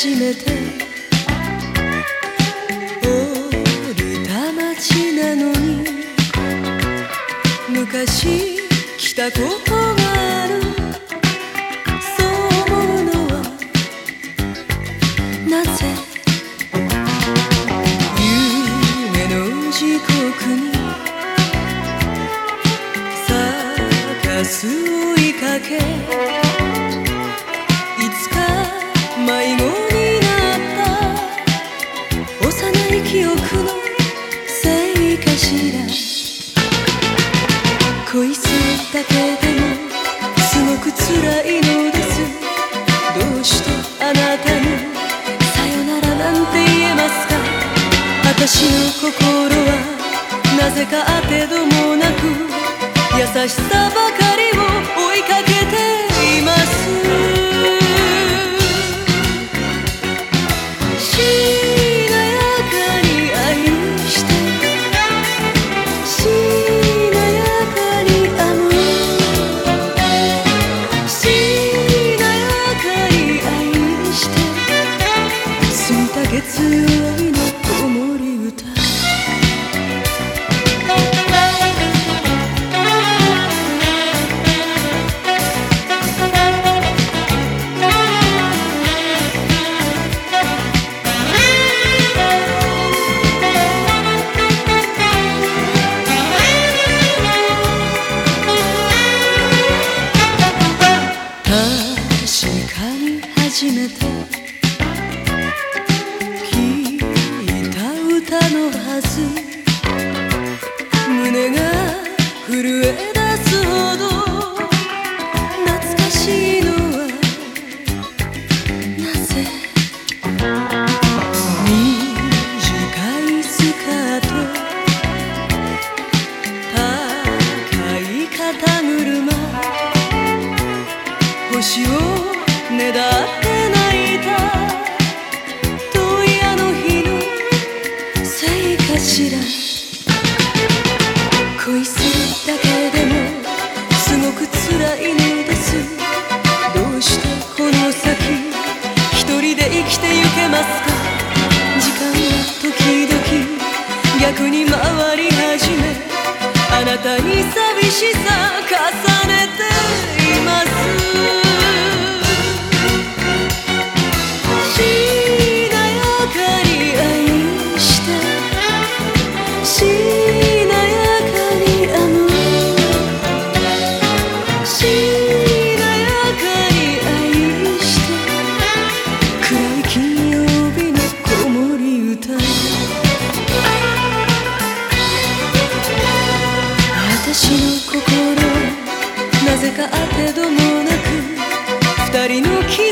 初めて。降りた街なのに。昔来たことがある。そう思うのは。なぜ？夢の時刻に。咲かす追いかけ。てでもすごく辛いのです。どうしてあなたにさよならなんて言えますか？私の心はなぜかあてどもなく優しさばかりを胸が震え出すほど。懐かしいのはなぜ？短いスカート。高い肩車。星をねだってしら恋するだけでもすごく辛いのです。どうしてこの先一人で生きてゆけますか？時間が時々逆に回り始め。あなたに寂しさ重ねて。私の心なぜかあてどもなく二人の絆